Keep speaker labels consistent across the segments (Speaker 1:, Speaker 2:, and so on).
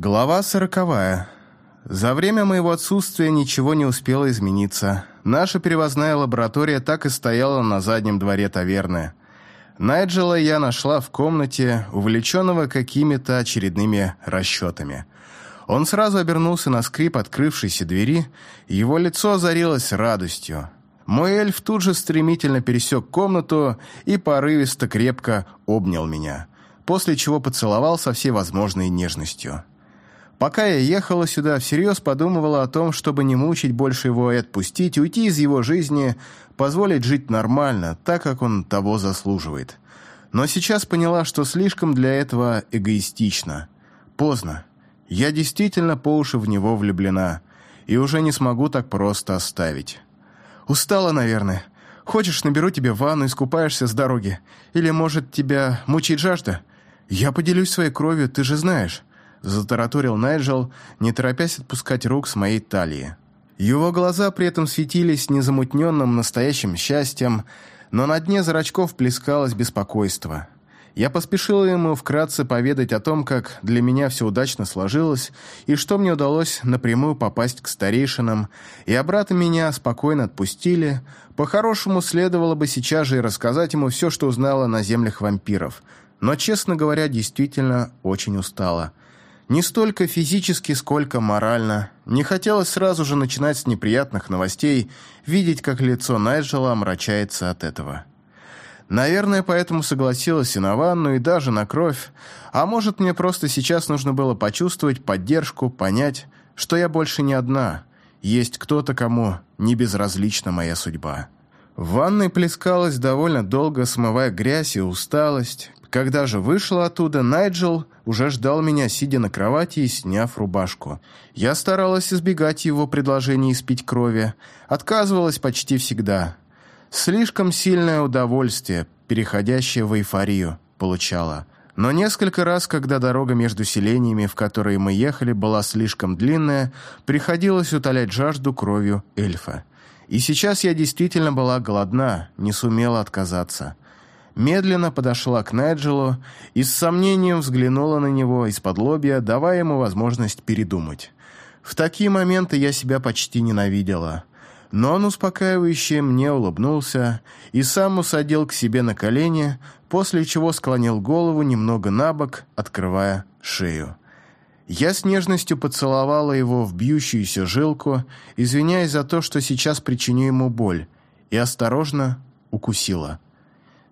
Speaker 1: Глава сороковая. За время моего отсутствия ничего не успело измениться. Наша перевозная лаборатория так и стояла на заднем дворе таверны. Найджела я нашла в комнате, увлеченного какими-то очередными расчетами. Он сразу обернулся на скрип открывшейся двери, его лицо озарилось радостью. Мой эльф тут же стремительно пересек комнату и порывисто крепко обнял меня, после чего поцеловал со всей возможной нежностью. Пока я ехала сюда, всерьез подумывала о том, чтобы не мучить больше его и отпустить, уйти из его жизни, позволить жить нормально, так, как он того заслуживает. Но сейчас поняла, что слишком для этого эгоистично. Поздно. Я действительно по уши в него влюблена, и уже не смогу так просто оставить. Устала, наверное. Хочешь, наберу тебе ванну и скупаешься с дороги? Или, может, тебя мучает жажда? Я поделюсь своей кровью, ты же знаешь. Затараторил Найджел, не торопясь отпускать рук с моей талии. Его глаза при этом светились незамутненным настоящим счастьем, но на дне зрачков плескалось беспокойство. Я поспешила ему вкратце поведать о том, как для меня все удачно сложилось, и что мне удалось напрямую попасть к старейшинам, и обратно меня спокойно отпустили. По-хорошему, следовало бы сейчас же и рассказать ему все, что узнала на землях вампиров. Но, честно говоря, действительно очень устала. Не столько физически, сколько морально. Не хотелось сразу же начинать с неприятных новостей, видеть, как лицо Найджела омрачается от этого. Наверное, поэтому согласилась и на ванну, и даже на кровь. А может, мне просто сейчас нужно было почувствовать поддержку, понять, что я больше не одна. Есть кто-то, кому не безразлична моя судьба. В ванной плескалась довольно долго, смывая грязь и усталость. Когда же вышла оттуда, Найджел уже ждал меня, сидя на кровати и сняв рубашку. Я старалась избегать его предложений испить крови, отказывалась почти всегда. Слишком сильное удовольствие, переходящее в эйфорию, получала. Но несколько раз, когда дорога между селениями, в которые мы ехали, была слишком длинная, приходилось утолять жажду кровью эльфа. И сейчас я действительно была голодна, не сумела отказаться медленно подошла к Найджелу и с сомнением взглянула на него из-под лобья, давая ему возможность передумать. В такие моменты я себя почти ненавидела. Но он успокаивающе мне улыбнулся и сам усадил к себе на колени, после чего склонил голову немного на бок, открывая шею. Я с нежностью поцеловала его в бьющуюся жилку, извиняясь за то, что сейчас причиню ему боль, и осторожно укусила.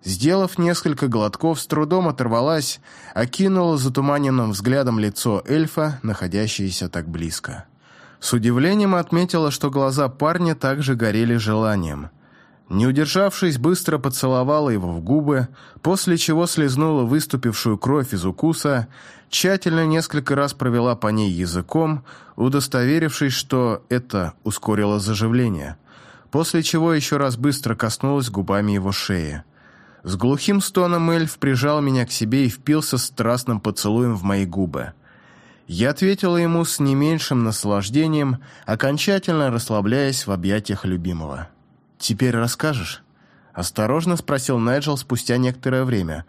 Speaker 1: Сделав несколько глотков, с трудом оторвалась, окинула затуманенным взглядом лицо эльфа, находящееся так близко. С удивлением отметила, что глаза парня также горели желанием. Не удержавшись, быстро поцеловала его в губы, после чего слезнула выступившую кровь из укуса, тщательно несколько раз провела по ней языком, удостоверившись, что это ускорило заживление, после чего еще раз быстро коснулась губами его шеи. С глухим стоном эльф прижал меня к себе и впился страстным поцелуем в мои губы. Я ответила ему с не меньшим наслаждением, окончательно расслабляясь в объятиях любимого. «Теперь расскажешь?» Осторожно спросил Найджел спустя некоторое время,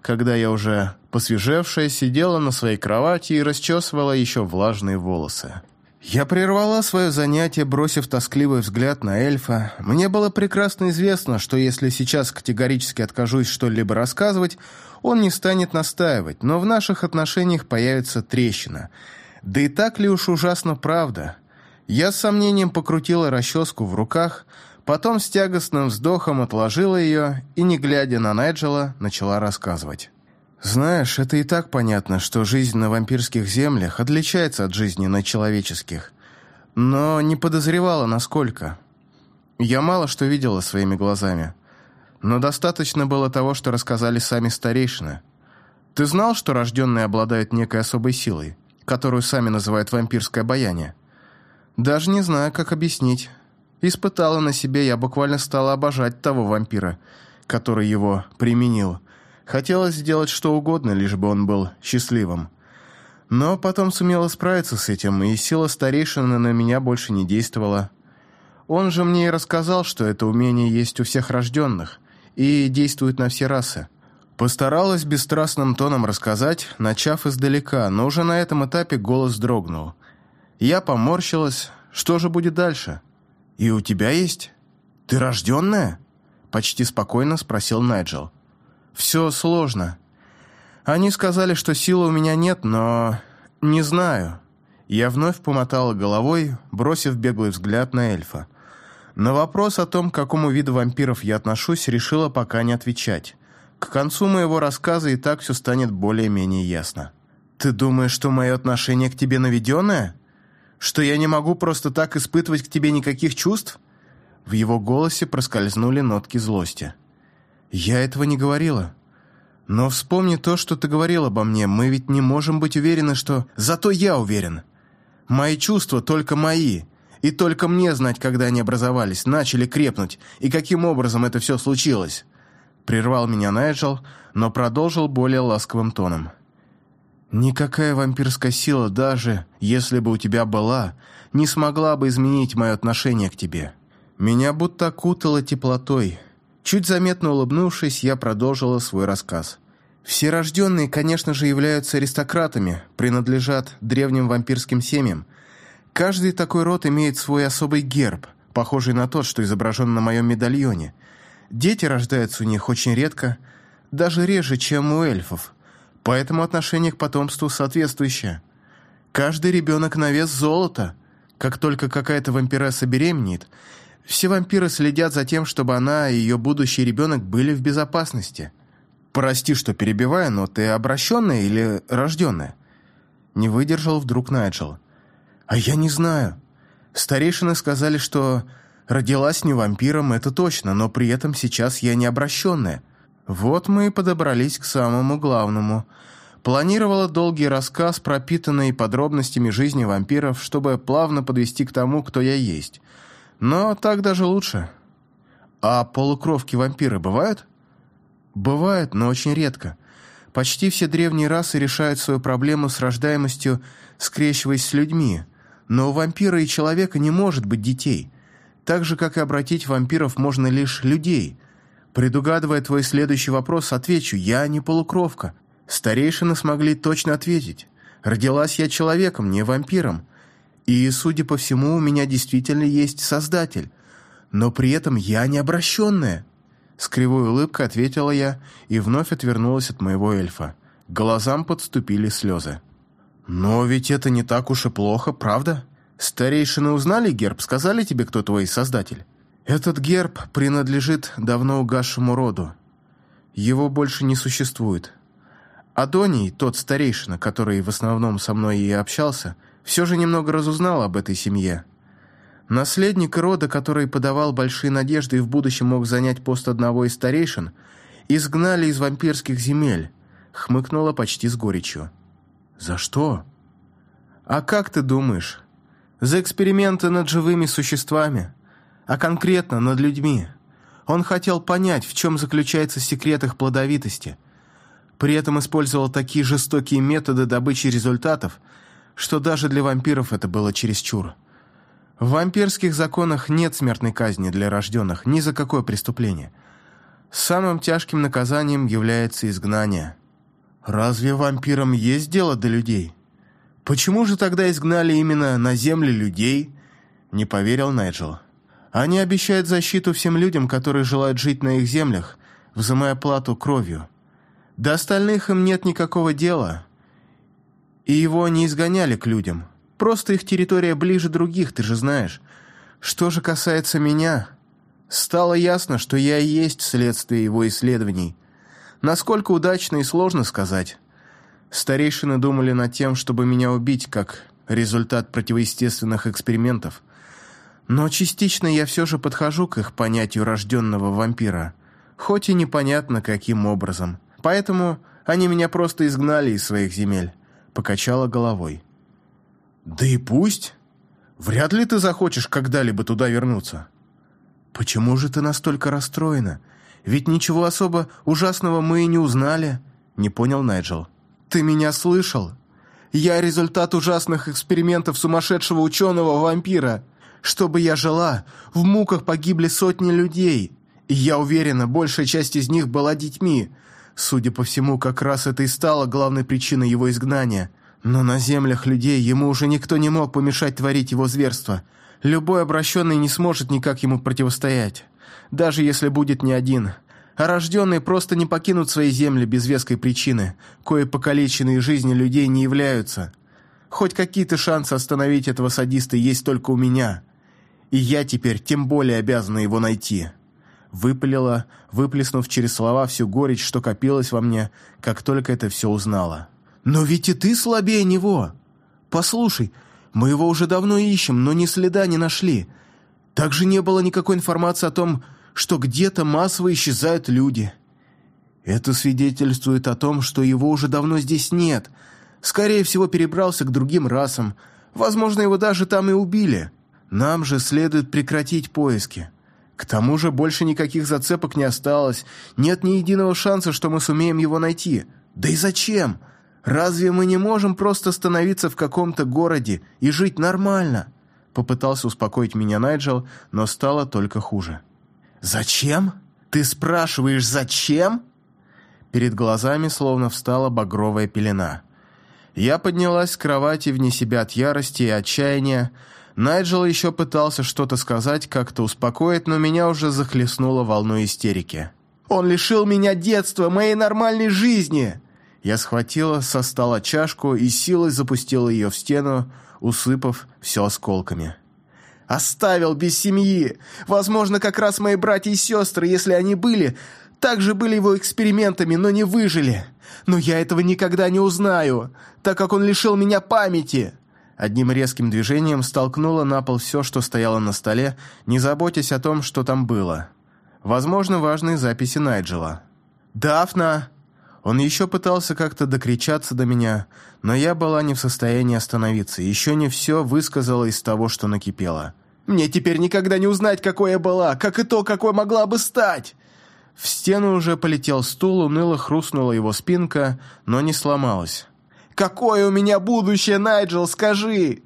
Speaker 1: когда я уже, посвежевшая, сидела на своей кровати и расчесывала еще влажные волосы. Я прервала свое занятие, бросив тоскливый взгляд на эльфа. Мне было прекрасно известно, что если сейчас категорически откажусь что-либо рассказывать, он не станет настаивать, но в наших отношениях появится трещина. Да и так ли уж ужасно правда? Я с сомнением покрутила расческу в руках, потом с тягостным вздохом отложила ее и, не глядя на Найджела, начала рассказывать. Знаешь, это и так понятно, что жизнь на вампирских землях отличается от жизни на человеческих. Но не подозревала, насколько. Я мало что видела своими глазами. Но достаточно было того, что рассказали сами старейшины. Ты знал, что рожденные обладают некой особой силой, которую сами называют вампирское обаяние? Даже не знаю, как объяснить. Испытала на себе, я буквально стала обожать того вампира, который его применил. Хотелось сделать что угодно, лишь бы он был счастливым. Но потом сумела справиться с этим, и сила старейшины на меня больше не действовала. Он же мне и рассказал, что это умение есть у всех рожденных и действует на все расы. Постаралась бесстрастным тоном рассказать, начав издалека, но уже на этом этапе голос дрогнул. Я поморщилась. Что же будет дальше? «И у тебя есть? Ты рожденная?» Почти спокойно спросил Найджел. «Все сложно. Они сказали, что силы у меня нет, но... не знаю». Я вновь помотала головой, бросив беглый взгляд на эльфа. На вопрос о том, к какому виду вампиров я отношусь, решила пока не отвечать. К концу моего рассказа и так все станет более-менее ясно. «Ты думаешь, что мое отношение к тебе наведенное? Что я не могу просто так испытывать к тебе никаких чувств?» В его голосе проскользнули нотки злости. «Я этого не говорила. Но вспомни то, что ты говорил обо мне. Мы ведь не можем быть уверены, что... Зато я уверен. Мои чувства только мои, и только мне знать, когда они образовались, начали крепнуть, и каким образом это все случилось. Прервал меня Найджел, но продолжил более ласковым тоном. «Никакая вампирская сила, даже если бы у тебя была, не смогла бы изменить мое отношение к тебе. Меня будто окутало теплотой. Чуть заметно улыбнувшись, я продолжила свой рассказ. Все рожденные, конечно же, являются аристократами, принадлежат древним вампирским семьям. Каждый такой род имеет свой особый герб, похожий на тот, что изображен на моем медальоне – Дети рождаются у них очень редко, даже реже, чем у эльфов, поэтому отношение к потомству соответствующее. Каждый ребенок на вес золота. Как только какая-то вампиресса беременеет, все вампиры следят за тем, чтобы она и ее будущий ребенок были в безопасности. Прости, что перебиваю, но ты обращенная или рожденная? Не выдержал вдруг Найджел. А я не знаю. Старейшины сказали, что Родилась не вампиром, это точно, но при этом сейчас я не обращенная. Вот мы и подобрались к самому главному. Планировала долгий рассказ, пропитанный подробностями жизни вампиров, чтобы плавно подвести к тому, кто я есть. Но так даже лучше. А полукровки вампиры бывают? Бывают, но очень редко. Почти все древние расы решают свою проблему с рождаемостью, скрещиваясь с людьми. Но у вампира и человека не может быть детей. Так же, как и обратить вампиров можно лишь людей. Предугадывая твой следующий вопрос, отвечу, я не полукровка. Старейшины смогли точно ответить. Родилась я человеком, не вампиром. И, судя по всему, у меня действительно есть Создатель. Но при этом я не обращенная. С кривой улыбкой ответила я и вновь отвернулась от моего эльфа. К глазам подступили слезы. «Но ведь это не так уж и плохо, правда?» Старейшины узнали герб, сказали тебе, кто твой создатель? Этот герб принадлежит давно угасшему роду. Его больше не существует. Адоний, тот старейшина, который в основном со мной и общался, все же немного разузнал об этой семье. Наследник рода, который подавал большие надежды и в будущем мог занять пост одного из старейшин, изгнали из вампирских земель, хмыкнула почти с горечью. «За что?» «А как ты думаешь?» За эксперименты над живыми существами, а конкретно над людьми. Он хотел понять, в чем заключается секрет их плодовитости. При этом использовал такие жестокие методы добычи результатов, что даже для вампиров это было чересчур. В вампирских законах нет смертной казни для рожденных ни за какое преступление. Самым тяжким наказанием является изгнание. Разве вампирам есть дело до людей? «Почему же тогда изгнали именно на земле людей?» – не поверил Найджел. «Они обещают защиту всем людям, которые желают жить на их землях, взимая плату кровью. До остальных им нет никакого дела, и его не изгоняли к людям. Просто их территория ближе других, ты же знаешь. Что же касается меня, стало ясно, что я и есть следствие его исследований. Насколько удачно и сложно сказать». Старейшины думали над тем, чтобы меня убить, как результат противоестественных экспериментов. Но частично я все же подхожу к их понятию рожденного вампира, хоть и непонятно каким образом. Поэтому они меня просто изгнали из своих земель, покачала головой. «Да и пусть. Вряд ли ты захочешь когда-либо туда вернуться». «Почему же ты настолько расстроена? Ведь ничего особо ужасного мы и не узнали», — не понял Найджел. «Ты меня слышал? Я результат ужасных экспериментов сумасшедшего ученого-вампира. Чтобы я жила, в муках погибли сотни людей. Я уверена, большая часть из них была детьми. Судя по всему, как раз это и стало главной причиной его изгнания. Но на землях людей ему уже никто не мог помешать творить его зверство. Любой обращенный не сможет никак ему противостоять, даже если будет не один. А рожденные просто не покинут свои земли без веской причины, кое покалеченные жизни людей не являются. Хоть какие-то шансы остановить этого садиста есть только у меня. И я теперь тем более обязана его найти» выпалила, выплеснув через слова всю горечь, что копилась во мне, как только это все узнала. «Но ведь и ты слабее него! Послушай, мы его уже давно ищем, но ни следа не нашли. Также не было никакой информации о том, что где-то массово исчезают люди. Это свидетельствует о том, что его уже давно здесь нет. Скорее всего, перебрался к другим расам. Возможно, его даже там и убили. Нам же следует прекратить поиски. К тому же больше никаких зацепок не осталось, нет ни единого шанса, что мы сумеем его найти. Да и зачем? Разве мы не можем просто становиться в каком-то городе и жить нормально?» Попытался успокоить меня Найджел, но стало только хуже. «Зачем? Ты спрашиваешь, зачем?» Перед глазами словно встала багровая пелена. Я поднялась с кровати вне себя от ярости и отчаяния, Найджел еще пытался что-то сказать, как-то успокоить, но меня уже захлестнуло волной истерики. «Он лишил меня детства, моей нормальной жизни!» Я схватила со стола чашку и силой запустила ее в стену, усыпав все осколками. «Оставил без семьи! Возможно, как раз мои братья и сестры, если они были, также были его экспериментами, но не выжили. Но я этого никогда не узнаю, так как он лишил меня памяти!» Одним резким движением столкнула на пол все, что стояло на столе, не заботясь о том, что там было. Возможно, важные записи Найджела. «Дафна!» Он еще пытался как-то докричаться до меня, но я была не в состоянии остановиться, еще не все высказала из того, что накипело. «Мне теперь никогда не узнать, какой я была, как и то, какой могла бы стать!» В стену уже полетел стул, уныло хрустнула его спинка, но не сломалась. Какое у меня будущее, Найджел, скажи?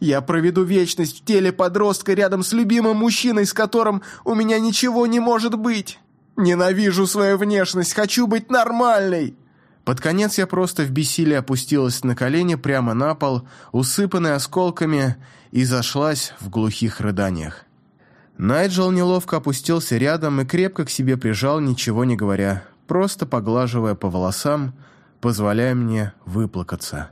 Speaker 1: Я проведу вечность в теле подростка рядом с любимым мужчиной, с которым у меня ничего не может быть. Ненавижу свою внешность, хочу быть нормальной. Под конец я просто в бессилии опустилась на колени прямо на пол, усыпанной осколками, и зашлась в глухих рыданиях. Найджел неловко опустился рядом и крепко к себе прижал, ничего не говоря, просто поглаживая по волосам, позволяя мне выплакаться.